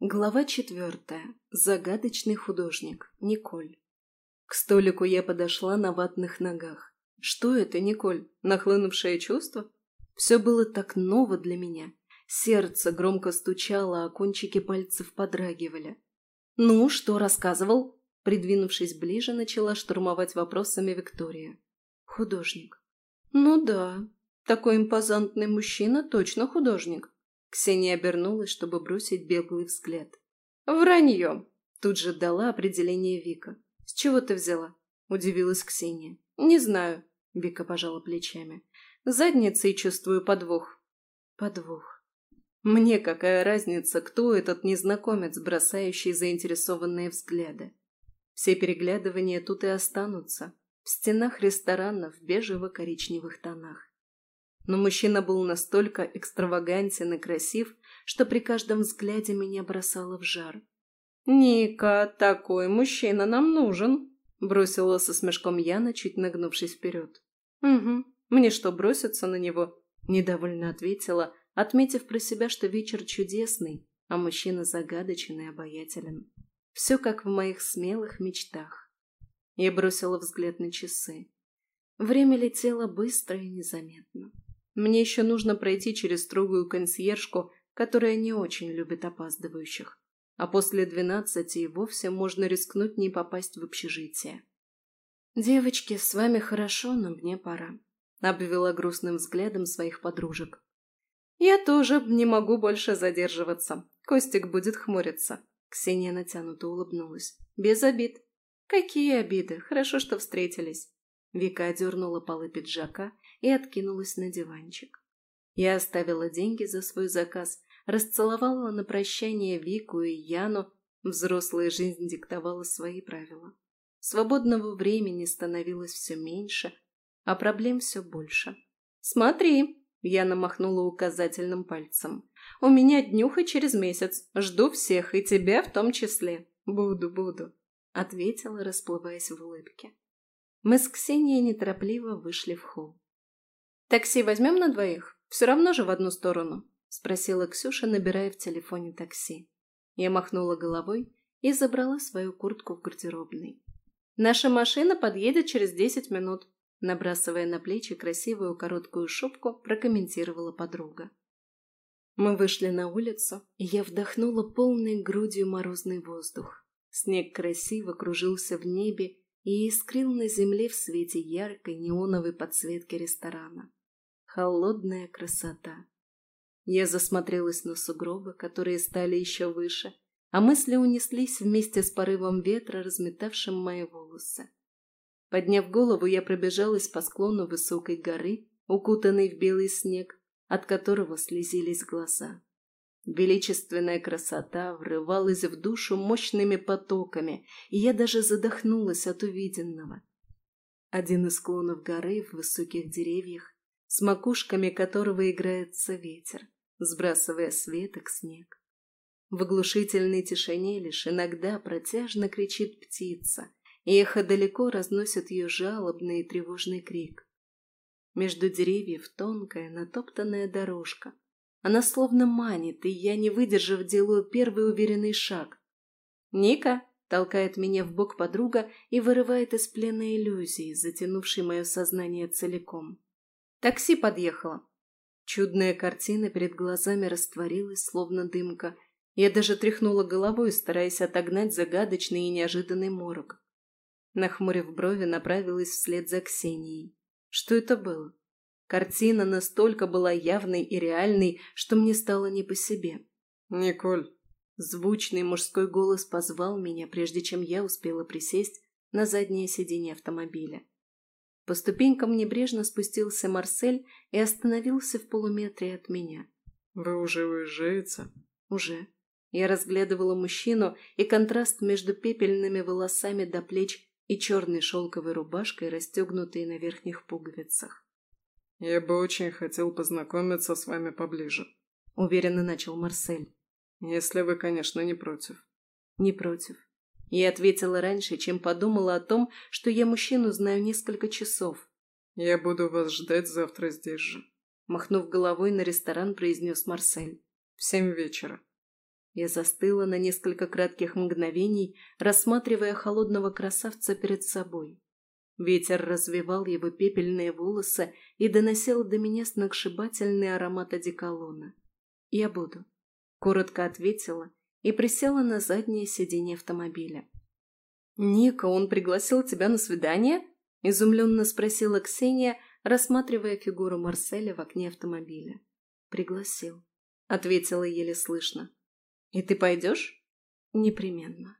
Глава четвертая. Загадочный художник. Николь. К столику я подошла на ватных ногах. Что это, Николь? Нахлынувшее чувство? Все было так ново для меня. Сердце громко стучало, а кончики пальцев подрагивали. «Ну, что рассказывал?» Придвинувшись ближе, начала штурмовать вопросами Виктория. «Художник». «Ну да, такой импозантный мужчина точно художник. Ксения обернулась, чтобы бросить беглый взгляд. «Вранье!» Тут же дала определение Вика. «С чего ты взяла?» Удивилась Ксения. «Не знаю», — Вика пожала плечами. «Задницей чувствую подвох». «Подвох. Мне какая разница, кто этот незнакомец, бросающий заинтересованные взгляды? Все переглядывания тут и останутся, в стенах ресторанов в бежево-коричневых тонах но мужчина был настолько экстравагантен и красив, что при каждом взгляде меня бросало в жар. «Ника, такой мужчина нам нужен!» – бросила со смешком Яна, чуть нагнувшись вперед. «Угу. Мне что, броситься на него?» – недовольно ответила, отметив про себя, что вечер чудесный, а мужчина загадочен и обаятелен. Все как в моих смелых мечтах. Я бросила взгляд на часы. Время летело быстро и незаметно. Мне еще нужно пройти через строгую консьержку, которая не очень любит опаздывающих. А после двенадцати и вовсе можно рискнуть не попасть в общежитие. «Девочки, с вами хорошо, но мне пора», — обвела грустным взглядом своих подружек. «Я тоже не могу больше задерживаться. Костик будет хмуриться». Ксения натянуто улыбнулась. «Без обид». «Какие обиды? Хорошо, что встретились». Вика одернула полы пиджака и откинулась на диванчик. Я оставила деньги за свой заказ, расцеловала на прощание Вику и Яну, взрослая жизнь диктовала свои правила. Свободного времени становилось все меньше, а проблем все больше. «Смотри!» – Яна махнула указательным пальцем. «У меня днюха через месяц. Жду всех, и тебя в том числе. Буду, буду», – ответила, расплываясь в улыбке. Мы с Ксенией неторопливо вышли в холл. «Такси возьмем на двоих? Все равно же в одну сторону?» – спросила Ксюша, набирая в телефоне такси. Я махнула головой и забрала свою куртку в гардеробной. «Наша машина подъедет через десять минут», – набрасывая на плечи красивую короткую шубку, прокомментировала подруга. Мы вышли на улицу, и я вдохнула полной грудью морозный воздух. Снег красиво кружился в небе и искрил на земле в свете яркой неоновой подсветки ресторана. Холодная красота. Я засмотрелась на сугробы, которые стали еще выше, а мысли унеслись вместе с порывом ветра, разметавшим мои волосы. Подняв голову, я пробежалась по склону высокой горы, укутанной в белый снег, от которого слезились глаза. Величественная красота врывалась в душу мощными потоками, и я даже задохнулась от увиденного. Один из склонов горы в высоких деревьях с макушками которого играется ветер, сбрасывая светок снег. В оглушительной тишине лишь иногда протяжно кричит птица, и эхо далеко разносит ее жалобный и тревожный крик. Между деревьев тонкая, натоптанная дорожка. Она словно манит, и я, не выдержав, делаю первый уверенный шаг. «Ника!» — толкает меня в бок подруга и вырывает из плена иллюзии, затянувшей мое сознание целиком. Такси подъехало. Чудная картина перед глазами растворилась, словно дымка. Я даже тряхнула головой, стараясь отогнать загадочный и неожиданный морок. Нахмурив брови, направилась вслед за Ксенией. Что это было? Картина настолько была явной и реальной, что мне стало не по себе. «Николь!» Звучный мужской голос позвал меня, прежде чем я успела присесть на заднее сиденье автомобиля. По ступенькам небрежно спустился Марсель и остановился в полуметре от меня. «Вы уже уезжаете?» «Уже». Я разглядывала мужчину, и контраст между пепельными волосами до плеч и черной шелковой рубашкой, расстегнутой на верхних пуговицах. «Я бы очень хотел познакомиться с вами поближе», — уверенно начал Марсель. «Если вы, конечно, не против». «Не против. И ответила раньше, чем подумала о том, что я мужчину знаю несколько часов. «Я буду вас ждать завтра здесь же», — махнув головой на ресторан, произнес Марсель. «В семь вечера». Я застыла на несколько кратких мгновений, рассматривая холодного красавца перед собой. Ветер развивал его пепельные волосы и доносил до меня сногсшибательный аромат одеколона. «Я буду», — коротко ответила и присела на заднее сиденье автомобиля. «Ника, он пригласил тебя на свидание?» – изумленно спросила Ксения, рассматривая фигуру Марселя в окне автомобиля. «Пригласил», – ответила еле слышно. «И ты пойдешь?» «Непременно».